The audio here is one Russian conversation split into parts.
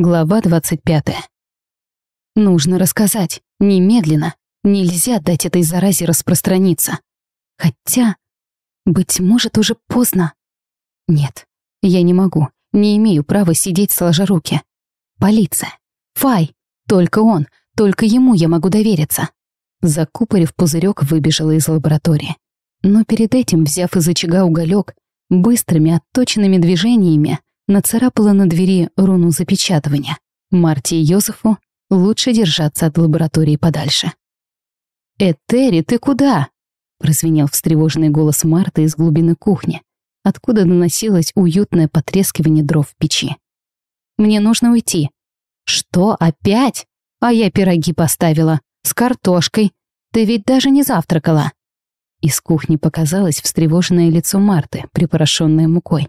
Глава 25. Нужно рассказать. Немедленно. Нельзя дать этой заразе распространиться. Хотя, быть может, уже поздно. Нет, я не могу. Не имею права сидеть сложа руки. Полиция. Фай. Только он. Только ему я могу довериться. Закупорив пузырек, выбежала из лаборатории. Но перед этим, взяв из очага уголек, быстрыми отточенными движениями нацарапала на двери руну запечатывания. Марти и Йозефу лучше держаться от лаборатории подальше. «Этери, ты куда?» — прозвенел встревоженный голос Марты из глубины кухни, откуда доносилось уютное потрескивание дров в печи. «Мне нужно уйти». «Что, опять? А я пироги поставила. С картошкой. Ты ведь даже не завтракала». Из кухни показалось встревоженное лицо Марты, припорошенное мукой.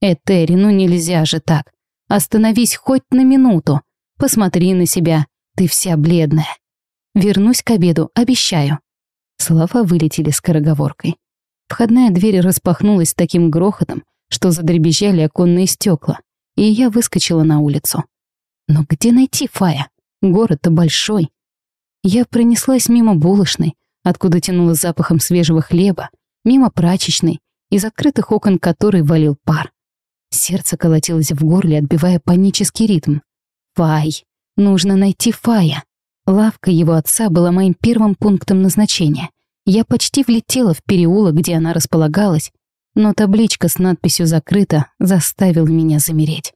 Этери, ну нельзя же так. Остановись хоть на минуту. Посмотри на себя. Ты вся бледная. Вернусь к обеду, обещаю. Слова вылетели скороговоркой. Входная дверь распахнулась таким грохотом, что задребезжали оконные стекла, и я выскочила на улицу. Но где найти Фая? Город-то большой. Я пронеслась мимо булочной, откуда тянуло запахом свежего хлеба, мимо прачечной, из открытых окон которой валил пар. Сердце колотилось в горле, отбивая панический ритм. Фай. Нужно найти Фая. Лавка его отца была моим первым пунктом назначения. Я почти влетела в переулок, где она располагалась, но табличка с надписью «Закрыто» заставила меня замереть.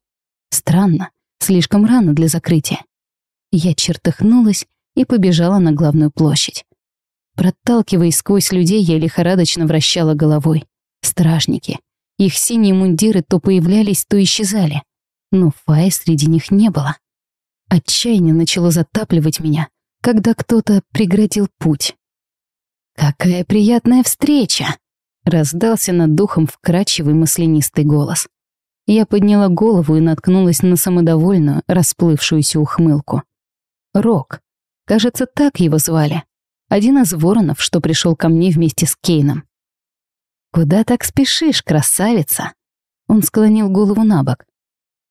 Странно, слишком рано для закрытия. Я чертыхнулась и побежала на главную площадь. Проталкиваясь сквозь людей, я лихорадочно вращала головой. Стражники, их синие мундиры то появлялись, то исчезали. Но Фаи среди них не было. Отчаяние начало затапливать меня, когда кто-то преградил путь. «Какая приятная встреча!» — раздался над духом вкрадчивый маслянистый голос. Я подняла голову и наткнулась на самодовольную, расплывшуюся ухмылку. Рок. Кажется, так его звали. Один из воронов, что пришел ко мне вместе с Кейном. «Куда так спешишь, красавица?» Он склонил голову на бок.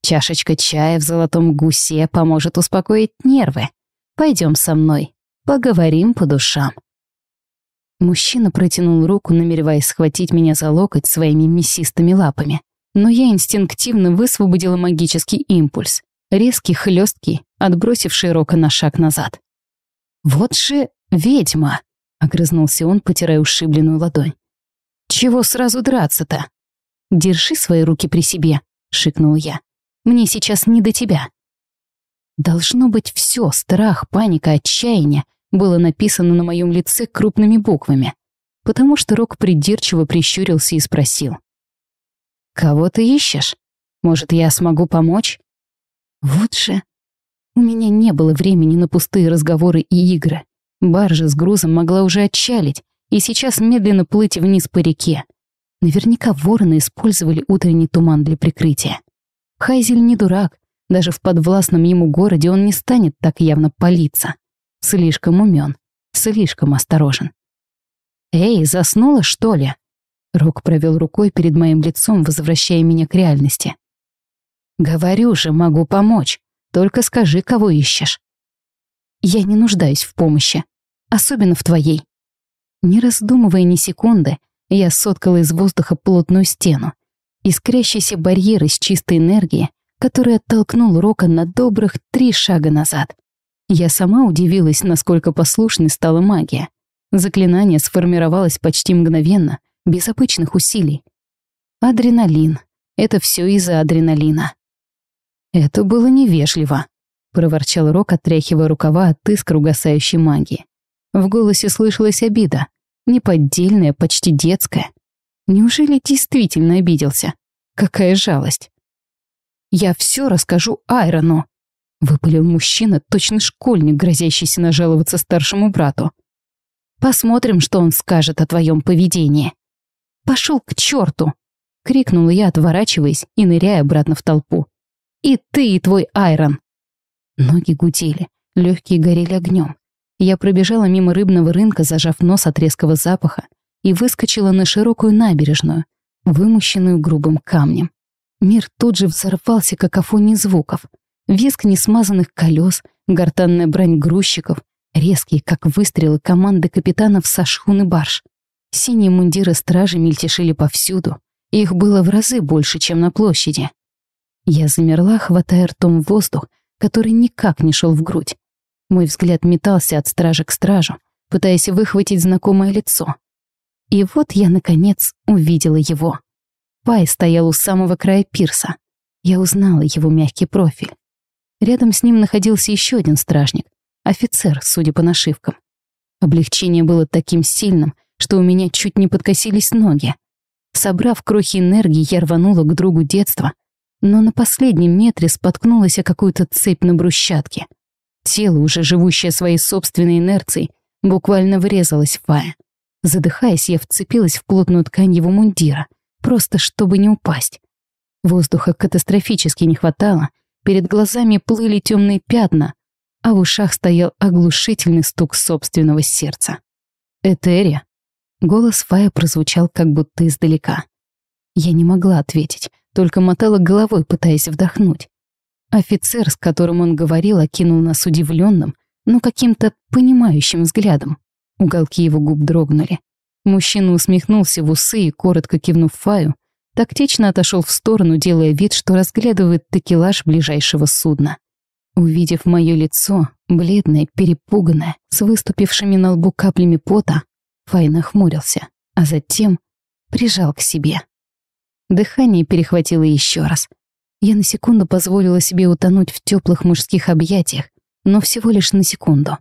«Чашечка чая в золотом гусе поможет успокоить нервы. Пойдем со мной, поговорим по душам». Мужчина протянул руку, намереваясь схватить меня за локоть своими мясистыми лапами. Но я инстинктивно высвободила магический импульс, резкий, хлесткий, отбросивший Рока на шаг назад. «Вот же ведьма!» — огрызнулся он, потирая ушибленную ладонь. «Чего сразу драться-то?» «Держи свои руки при себе», — шикнул я. «Мне сейчас не до тебя». Должно быть, все страх, паника, отчаяние было написано на моем лице крупными буквами, потому что Рок придирчиво прищурился и спросил. «Кого ты ищешь? Может, я смогу помочь?» Вот же. У меня не было времени на пустые разговоры и игры. Баржа с грузом могла уже отчалить, и сейчас медленно плыть вниз по реке. Наверняка вороны использовали утренний туман для прикрытия. Хайзель не дурак, даже в подвластном ему городе он не станет так явно палиться. Слишком умен, слишком осторожен. «Эй, заснула, что ли?» Рок провел рукой перед моим лицом, возвращая меня к реальности. «Говорю же, могу помочь. Только скажи, кого ищешь». «Я не нуждаюсь в помощи, особенно в твоей. Не раздумывая ни секунды, я соткала из воздуха плотную стену. Искрящийся барьер из чистой энергии, который оттолкнул Рока на добрых три шага назад. Я сама удивилась, насколько послушной стала магия. Заклинание сформировалось почти мгновенно, без обычных усилий. Адреналин. Это все из-за адреналина. Это было невежливо, проворчал Рок, отряхивая рукава от искр угасающей магии. В голосе слышалась обида, неподдельная, почти детская. Неужели действительно обиделся? Какая жалость. «Я все расскажу Айрону», — выпалил мужчина, точно школьник, грозящийся нажаловаться старшему брату. «Посмотрим, что он скажет о твоем поведении». «Пошел к черту!» — крикнула я, отворачиваясь и ныряя обратно в толпу. «И ты, и твой Айрон!» Ноги гудели, легкие горели огнем. Я пробежала мимо рыбного рынка, зажав нос от резкого запаха, и выскочила на широкую набережную, вымощенную грубым камнем. Мир тут же взорвался какофонией звуков. визг несмазанных колес, гортанная брань грузчиков, резкие, как выстрелы команды капитанов со шхуны барж. Синие мундиры стражи мельтешили повсюду, их было в разы больше, чем на площади. Я замерла, хватая ртом воздух, который никак не шел в грудь. Мой взгляд метался от стража к стражу, пытаясь выхватить знакомое лицо. И вот я, наконец, увидела его. Пай стоял у самого края пирса. Я узнала его мягкий профиль. Рядом с ним находился еще один стражник, офицер, судя по нашивкам. Облегчение было таким сильным, что у меня чуть не подкосились ноги. Собрав крохи энергии, я рванула к другу детства, но на последнем метре споткнулась о какую-то цепь на брусчатке. Тело, уже живущее своей собственной инерцией, буквально врезалось в Фая. Задыхаясь, я вцепилась в плотную ткань его мундира, просто чтобы не упасть. Воздуха катастрофически не хватало, перед глазами плыли темные пятна, а в ушах стоял оглушительный стук собственного сердца. «Этери?» Голос Фая прозвучал как будто издалека. Я не могла ответить, только мотала головой, пытаясь вдохнуть. Офицер, с которым он говорил, окинул нас удивленным, но каким-то понимающим взглядом. Уголки его губ дрогнули. Мужчина усмехнулся в усы и, коротко кивнув Фаю, тактично отошел в сторону, делая вид, что разглядывает такелаж ближайшего судна. Увидев мое лицо, бледное, перепуганное, с выступившими на лбу каплями пота, Фай нахмурился, а затем прижал к себе. Дыхание перехватило еще раз. Я на секунду позволила себе утонуть в теплых мужских объятиях, но всего лишь на секунду.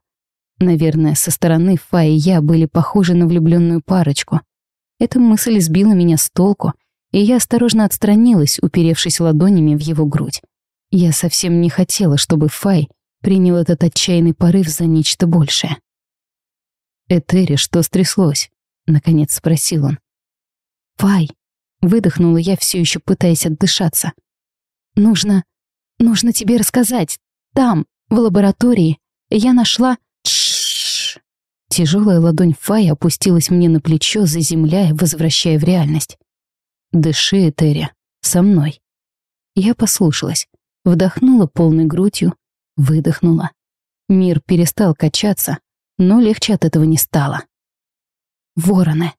Наверное, со стороны Фа и я были похожи на влюбленную парочку. Эта мысль сбила меня с толку, и я осторожно отстранилась, уперевшись ладонями в его грудь. Я совсем не хотела, чтобы Фай принял этот отчаянный порыв за нечто большее. «Этери, что стряслось?» — наконец спросил он. «Фай!» — выдохнула я, все еще пытаясь отдышаться. «Нужно... нужно тебе рассказать. Там, в лаборатории, я нашла...» Тяжелая ладонь Фая опустилась мне на плечо, заземляя, возвращая в реальность. «Дыши, Этери, со мной». Я послушалась. Вдохнула полной грудью, выдохнула. Мир перестал качаться, но легче от этого не стало. «Вороны!»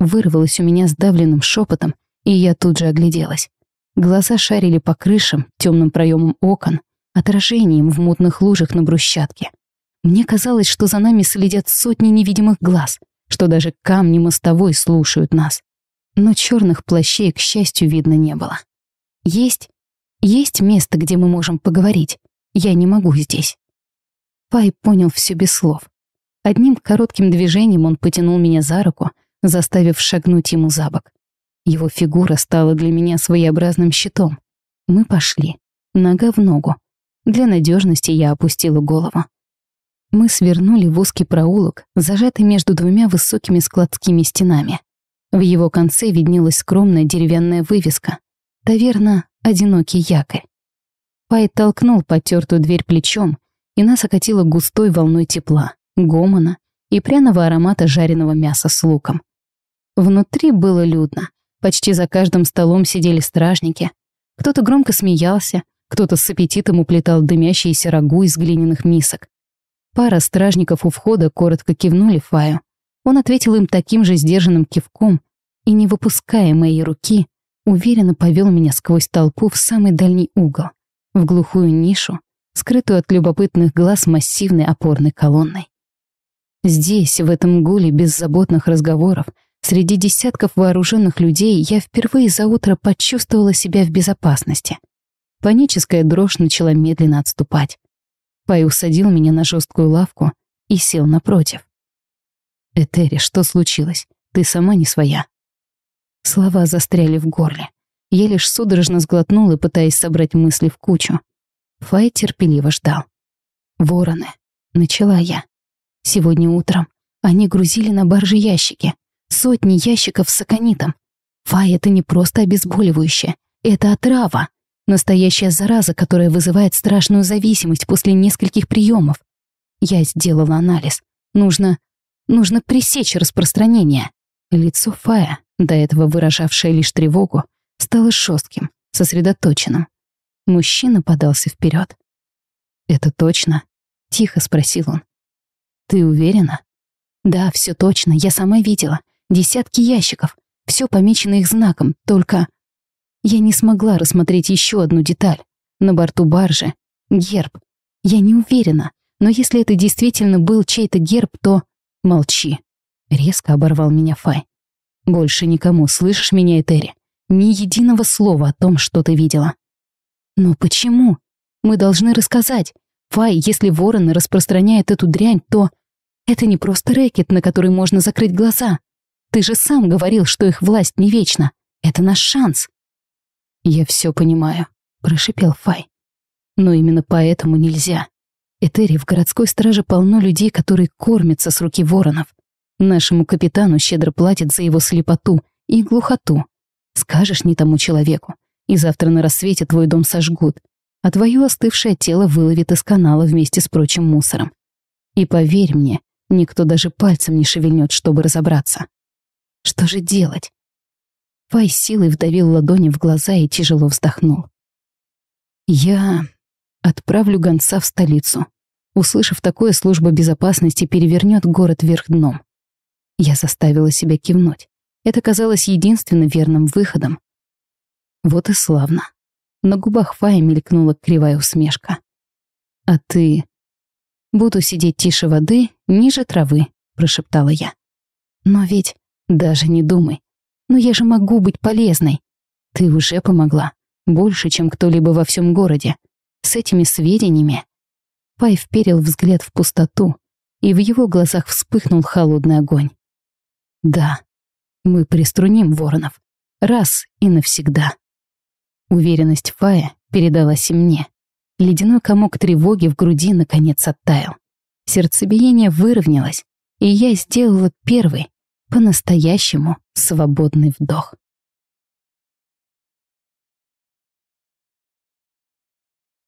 Вырвалось у меня сдавленным шепотом, и я тут же огляделась. Глаза шарили по крышам, темным проемам окон, отражением в мутных лужах на брусчатке. Мне казалось, что за нами следят сотни невидимых глаз, что даже камни мостовой слушают нас. Но черных плащей, к счастью, видно не было. Есть есть место, где мы можем поговорить. Я не могу здесь. Пай понял все без слов. Одним коротким движением он потянул меня за руку, заставив шагнуть ему за бок. Его фигура стала для меня своеобразным щитом. Мы пошли, нога в ногу. Для надежности я опустила голову. Мы свернули в узкий проулок, зажатый между двумя высокими складскими стенами. В его конце виднелась скромная деревянная вывеска. Таверна одинокий якорь. Пай толкнул потертую дверь плечом, и нас окатило густой волной тепла, гомона и пряного аромата жареного мяса с луком. Внутри было людно. Почти за каждым столом сидели стражники. Кто-то громко смеялся, кто-то с аппетитом уплетал дымящиеся рагу из глиняных мисок. Пара стражников у входа коротко кивнули Фаю. Он ответил им таким же сдержанным кивком и, не выпуская моей руки, уверенно повел меня сквозь толпу в самый дальний угол, в глухую нишу, скрытую от любопытных глаз массивной опорной колонной. Здесь, в этом гуле беззаботных разговоров, среди десятков вооруженных людей, я впервые за утро почувствовала себя в безопасности. Паническая дрожь начала медленно отступать. Пай усадил меня на жесткую лавку и сел напротив. «Этери, что случилось? Ты сама не своя». Слова застряли в горле. Я лишь судорожно сглотнула, пытаясь собрать мысли в кучу. Фай терпеливо ждал. «Вороны», — начала я. Сегодня утром они грузили на баржи ящики. Сотни ящиков с аконитом. Фай — это не просто обезболивающее. Это отрава. Настоящая зараза, которая вызывает страшную зависимость после нескольких приемов. Я сделала анализ. Нужно... нужно пресечь распространение. Лицо Фая до этого выражавшее лишь тревогу, стало жестким, сосредоточенным. Мужчина подался вперед, «Это точно?» — тихо спросил он. «Ты уверена?» «Да, все точно, я сама видела. Десятки ящиков. Все помечено их знаком, только...» Я не смогла рассмотреть еще одну деталь. На борту баржи — герб. Я не уверена, но если это действительно был чей-то герб, то... Молчи. Резко оборвал меня Фай. Больше никому, слышишь меня, Этери? Ни единого слова о том, что ты видела. Но почему? Мы должны рассказать. Фай, если вороны распространяют эту дрянь, то... Это не просто рэкет, на который можно закрыть глаза. Ты же сам говорил, что их власть не вечна. Это наш шанс. Я все понимаю, прошипел Фай. Но именно поэтому нельзя. Этери в городской страже полно людей, которые кормятся с руки воронов. Нашему капитану щедро платят за его слепоту и глухоту. Скажешь не тому человеку, и завтра на рассвете твой дом сожгут, а твое остывшее тело выловит из канала вместе с прочим мусором. И поверь мне, никто даже пальцем не шевельнет, чтобы разобраться. Что же делать? Фай силой вдавил ладони в глаза и тяжело вздохнул. Я отправлю гонца в столицу. Услышав такое, служба безопасности перевернет город вверх дном. Я заставила себя кивнуть. Это казалось единственным верным выходом. Вот и славно. На губах Фая мелькнула кривая усмешка. «А ты...» «Буду сидеть тише воды, ниже травы», — прошептала я. «Но ведь даже не думай. Но я же могу быть полезной. Ты уже помогла. Больше, чем кто-либо во всем городе. С этими сведениями Пай вперил взгляд в пустоту, и в его глазах вспыхнул холодный огонь. «Да, мы приструним воронов. Раз и навсегда». Уверенность Фая передалась и мне. Ледяной комок тревоги в груди наконец оттаял. Сердцебиение выровнялось, и я сделала первый, по-настоящему свободный вдох.